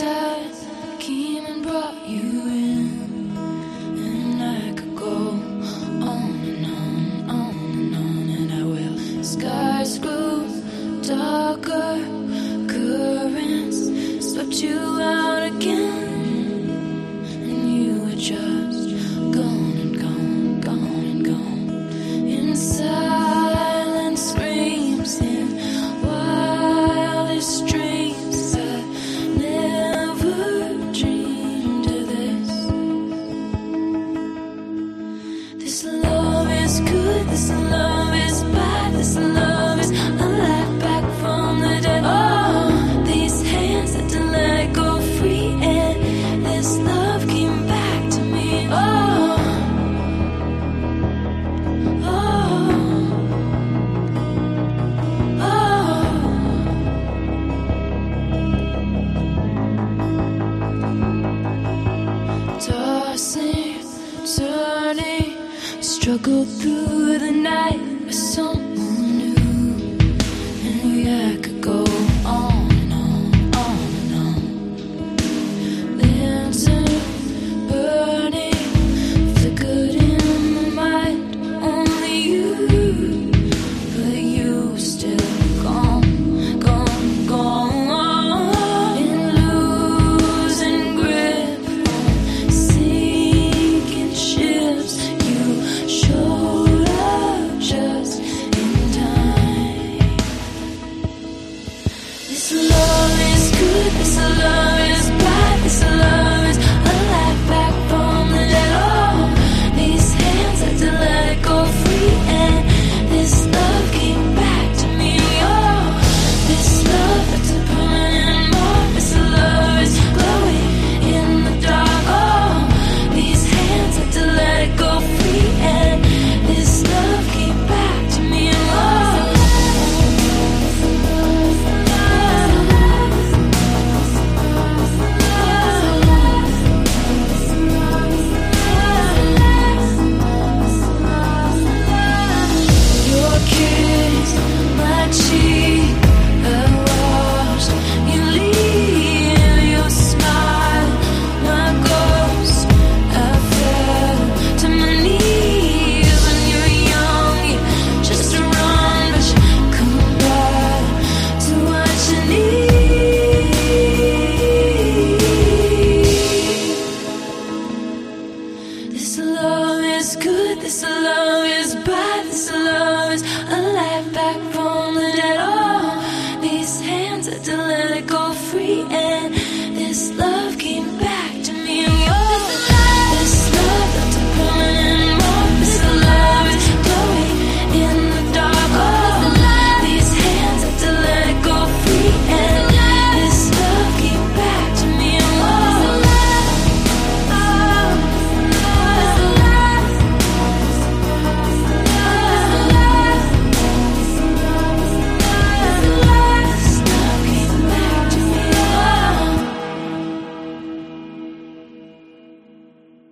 I came and brought you in, and I could go on and on, on and on, and I will. Skies grew darker, currents swept you. struggled through the night. This love is good, this love is bad, this love is a life backbone.